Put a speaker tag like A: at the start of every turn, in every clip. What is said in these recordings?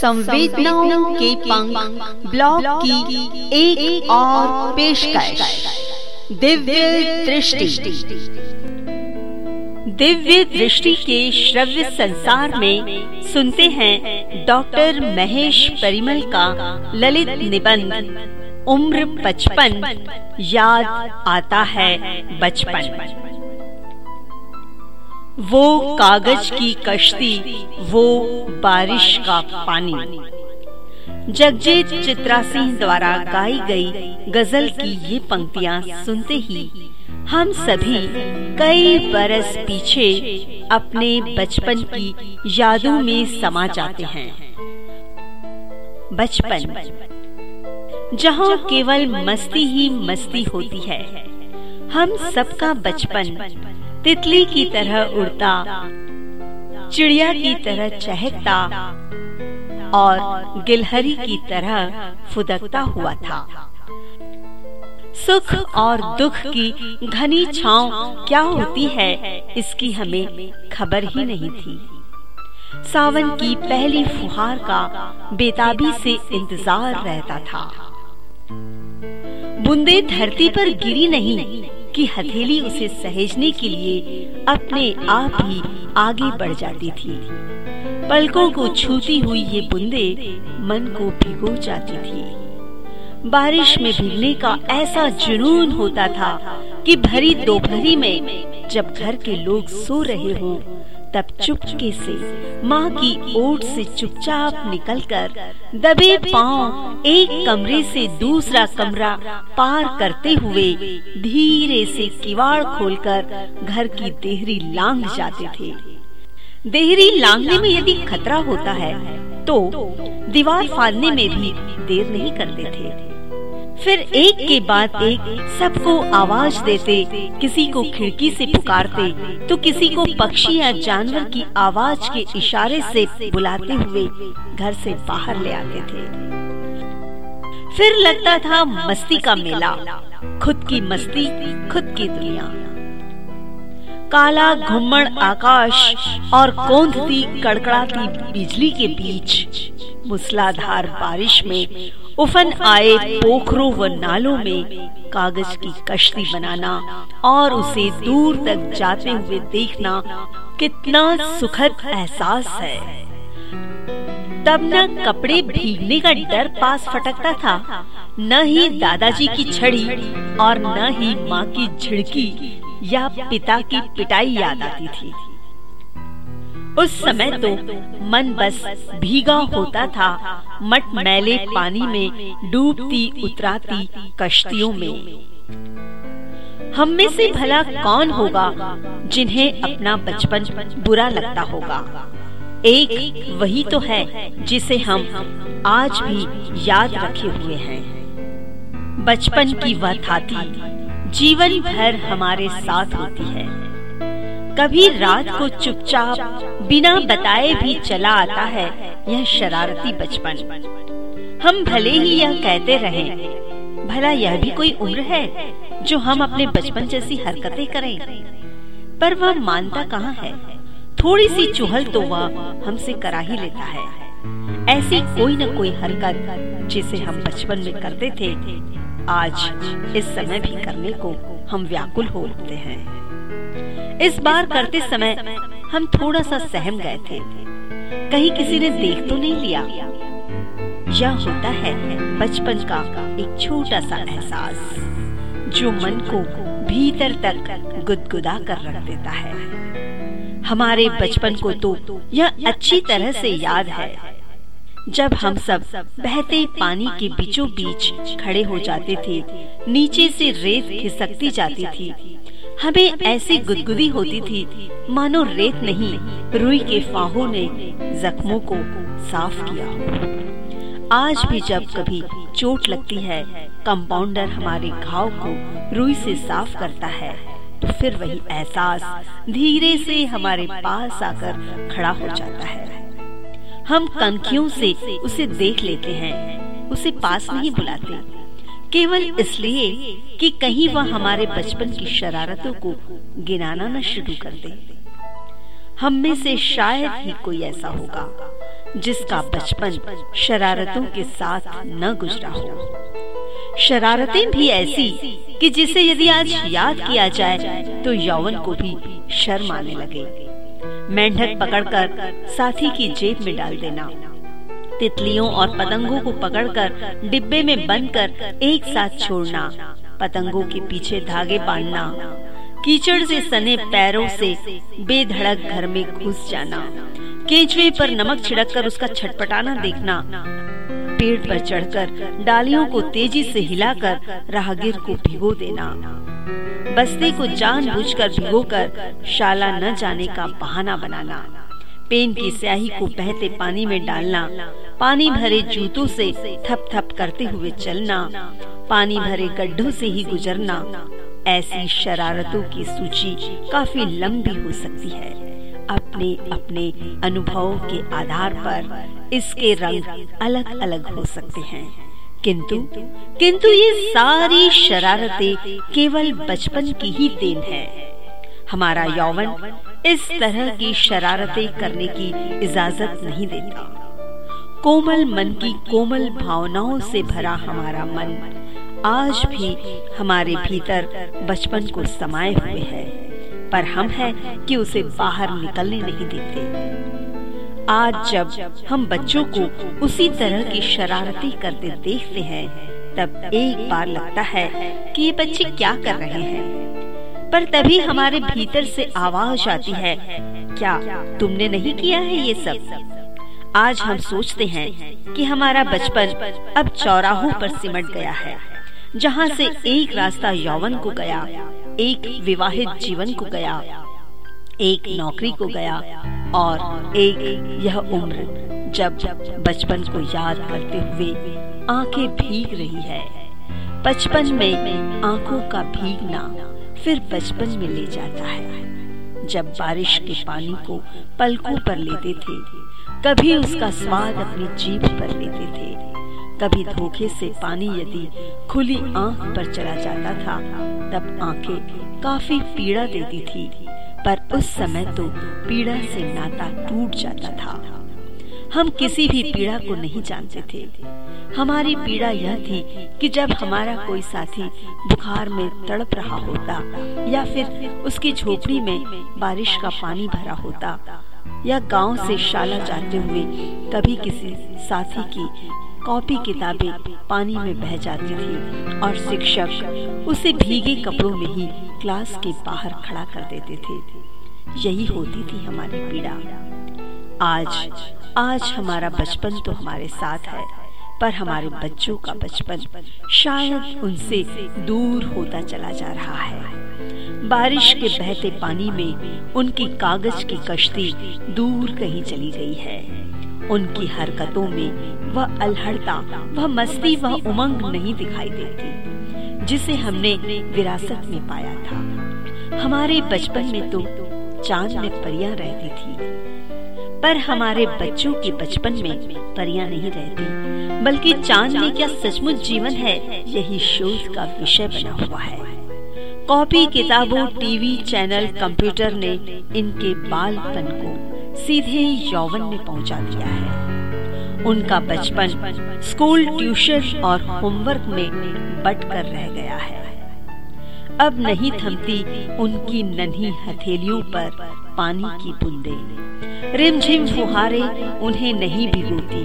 A: संवेदनाओं के पंख ब्लॉग की एक, एक और पेशकश। दिव्य दृष्टि। दिव्य दृष्टि के श्रव्य संसार में सुनते हैं डॉक्टर महेश परिमल का ललित निबंध। उम्र पचपन। याद आता है बचपन। वो कागज़ की कश्ती, वो बारिश का पानी। जगजीत चित्रा सिंह द्वारा गाई गई गज़ल की ये पंक्तियाँ सुनते ही हम सभी कई बरस पीछे अपने बचपन की यादों में समा जाते हैं। बचपन, जहाँ केवल मस्ती ही मस्ती होती है। हम सबका बचपन तितली की तरह उड़ता, चिड़िया की तरह चहकता और गिलहरी की तरह फुदकता हुआ था। सुख और दुख की घनी छाव क्या होती है, इसकी हमें खबर ही नहीं थी। सावन की पहली फुहार का बेताबी से इंतज़ार रहता था। बुंदे धरती पर गिरी नहीं कि हथेली उसे सहेजने के लिए अपने आप ही आगे बढ़ जाती थी। पलकों को छूती हुई ये बुंदे मन को भिगो जाती थी। बारिश में भीगने का ऐसा जुनून होता था कि भरी दोपहरी में जब घर के लोग सो रहे हों तब चुपके से माँ की ओट से चुपचाप निकलकर दबे पाँव एक कमरे से दूसरा कमरा पार करते हुए धीरे से किवाड़ खोलकर घर की देहरी लांग जाते थे। देहरी लांगने में यदि खतरा होता है तो दीवार फाड़ने में भी देर नहीं करते थे। फिर एक के बाद एक सबको आवाज़ देते, किसी को खिड़की से पुकारते तो किसी को पक्षी या जानवर की आवाज़ के इशारे से बुलाते हुए घर से बाहर ले आते थे। फिर लगता था मस्ती का मेला, खुद की मस्ती, खुद की दुनिया। काला घुम्मड़ आकाश और कौंधती, कड़कड़ाती बिजली के बीच, मूसलाधार बारिश में उफन आए पोखरों व नालों में कागज़ की कश्ती बनाना और उसे दूर तक जाते हुए देखना कितना सुखद एहसास है। तब न कपड़े भीगने का डर पास फटकता था, न ही दादाजी की छड़ी और न ही माँ की झिड़की या पिता की पिटाई याद आती थी। उस समय तो मन बस भीगा होता था। मट मैले पानी में डूबती, उतराती कश्तियों में। हम में से भला कौन होगा जिन्हें अपना बचपन बुरा लगता होगा? एक वही तो है जिसे हम आज भी याद रखे हुए हैं। बचपन की वह थाती, जीवन भर हमारे साथ होती है। कभी रात को चुपचाप, बिना बताए भी चला आता है यह शरारती बचपन। हम भले ही यह कहते रहे, भला यह भी कोई उम्र है जो हम अपने बचपन जैसी हरकतें करें? पर वह मानता कहाँ है? थोड़ी सी चुहल तो वह हमसे करा ही लेता है। ऐसी कोई न कोई हरकत जिसे हम बचपन में करते थे, आज इस समय भी करने को हम व्याकुल हो उठते हैं। इस बार करते समय हम थोड़ा सा सहम गए थे। कहीं किसी ने देख तो नहीं लिया। यह होता है बचपन का एक छोटा सा एहसास, जो मन को भीतर तक गुदगुदा कर रख देता है। हमारे बचपन को तो यह अच्छी तरह से याद है, जब हम सब बहते पानी के बीचों बीच खड़े हो जाते थे, नीचे से रेत खिसकती जाती थी हमें ऐसी गुदगुदी होती थी। मानो रेत नहीं, रुई के फाहों ने जख्मों को साफ़ किया। आज भी जब कभी चोट लगती है, कंपाउंडर हमारे घाव को रुई से साफ़ करता है तो फिर वही एहसास धीरे से हमारे पास आकर खड़ा हो जाता है। हम कनखियों से उसे देख लेते हैं, उसे पास नहीं बुलाते। केवल इसलिए कि कहीं वह हमारे बचपन की शरारतों को गिनाना न शुरू कर दे। हम में से शायद ही कोई ऐसा होगा, जिसका बचपन शरारतों के साथ न गुजरा हो। शरारतें भी ऐसी कि जिसे यदि आज याद किया जाए तो यौवन को भी शर्म आने लगे। मेंढक पकड़कर साथी की जेब में डाल देना तितलियों और पतंगों को पकड़कर डिब्बे में बंद कर एक साथ छोड़ना, पतंगों के पीछे धागे बांधना, कीचड़ से सने पैरों से बेधड़क घर में घुस जाना केचवे पर नमक छिड़ककर उसका छटपटाना देखना, पेड़ पर चढ़कर डालियों को तेज़ी से हिलाकर राहगीर को भिगो देना, बस्ती को जानबूझकर भिगोकर शाला न जाने का बहाना बनाना, पेन की स्याही को बहते पानी में डालना पानी भरे जूतों से थप थप करते हुए चलना, पानी भरे गड्ढों से ही गुजरना, ऐसी शरारतों की सूची काफ़ी लंबी हो सकती है। अपने अपने अनुभवों के आधार पर इसके रंग अलग अलग हो सकते हैं। किंतु किंतु ये सारी शरारतें केवल बचपन की ही देन है। हमारा यौवन इस तरह की शरारतें करने की इजाज़त नहीं देता। कोमल मन की कोमल भावनाओं से भरा हमारा मन आज भी हमारे भीतर बचपन को समाये हुए है, पर हम है कि उसे बाहर निकलने नहीं देते। आज जब हम बच्चों को उसी तरह की शरारती करते देखते हैं, तब एक बार लगता है कि ये बच्चे क्या कर रहे हैं। पर तभी हमारे भीतर से आवाज़ आती है, क्या तुमने नहीं किया है ये सब? आज हम सोचते हैं कि हमारा बचपन अब चौराहों पर सिमट गया है, जहाँ से एक रास्ता यौवन को गया, एक विवाहित जीवन को गया, एक नौकरी को गया, और एक यह उम्र जब बचपन को याद करते हुए आँखें भीग रही है। बचपन में आँखों का भीगना फिर बचपन में ले जाता है, जब बारिश के पानी को पलकों पर लेते थे कभी उसका स्वाद अपनी जीभ पर लेते थे। कभी धोखे से पानी यदि खुली आँख पर चला जाता था, तब आँखें काफ़ी पीड़ा देती थी, पर उस समय तो पीड़ा से नाता टूट जाता था। हम किसी भी पीड़ा को नहीं जानते थे। हमारी पीड़ा यह थी कि जब हमारा कोई साथी बुखार में तड़प रहा होता या फिर उसकी झोपड़ी में बारिश का पानी भरा होता या गाँव से शाला जाते हुए कभी किसी साथी की कॉपी किताबें पानी में बह जाती थी और शिक्षक उसे भीगे कपड़ों में ही क्लास के बाहर खड़ा कर देते थे। यही होती थी हमारी पीड़ा। आज आज हमारा बचपन तो हमारे साथ है, पर हमारे बच्चों का बचपन शायद उनसे दूर होता चला जा रहा है। बारिश के बहते पानी में उनकी कागज़ की कश्ती दूर कहीं चली गई है। उनकी हरकतों में वह अलहड़ता, वह मस्ती, वह उमंग नहीं दिखाई देती, जिसे हमने विरासत में पाया था। हमारे बचपन में तो चाँद में परियाँ रहती थी, पर हमारे बच्चों के बचपन में परियाँ नहीं रहती, बल्कि चाँद में क्या सचमुच जीवन है, यही शोध का विषय बना हुआ है। कॉपी किताबों टीवी चैनल कंप्यूटर ने इनके बालपन को सीधे यौवन में पहुँचा दिया है। उनका बचपन स्कूल ट्यूशन और होमवर्क में बट कर रह गया है। अब नहीं थमती उनकी नन्ही हथेलियों पर पानी की बूंदे। रिमझिम फुहारे उन्हें नहीं भिगोती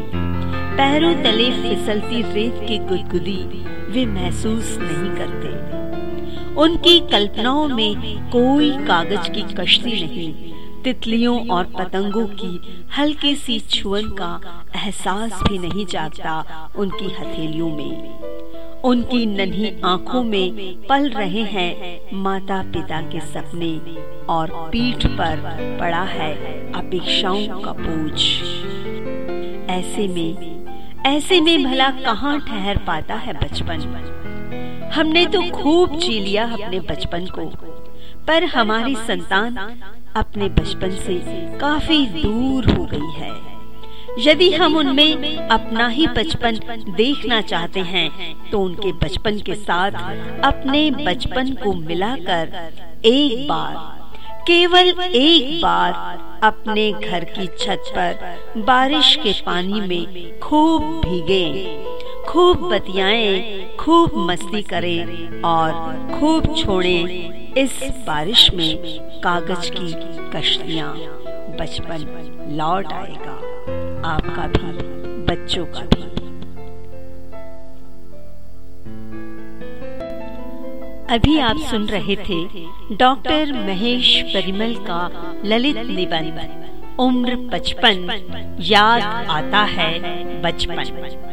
A: पैरों तले फिसलती रेत की गुदगुदी वे महसूस नहीं करते। उनकी कल्पनाओं में कोई कागज़ की कश्ती नहीं, तितलियों और पतंगों की हल्की सी छुअन का एहसास भी नहीं जागता उनकी हथेलियों में। उनकी नन्ही आँखों में पल रहे हैं माता पिता के सपने और पीठ पर पड़ा है अपेक्षाओं का बोझ। ऐसे में ऐसे में भला कहाँ ठहर पाता है बचपन? हमने तो खूब जी लिया अपने बचपन को, पर हमारी संतान अपने बचपन से काफ़ी दूर हो गई है। यदि हम उनमें अपना ही बचपन देखना चाहते हैं तो उनके बचपन के साथ अपने बचपन को मिलाकर एक बार, केवल एक बार अपने घर की छत पर बारिश के पानी में खूब भीगे, खूब बतियाएँ खूब मस्ती करें और खूब छोड़े इस बारिश में कागज़ की कश्तियाँ। बचपन लौट आएगा। आपका भी, बच्चों का भी। अभी आप सुन रहे थे डॉक्टर महेश परिमल का ललित निबंध। उम्र पचपन, याद आता है बचपन।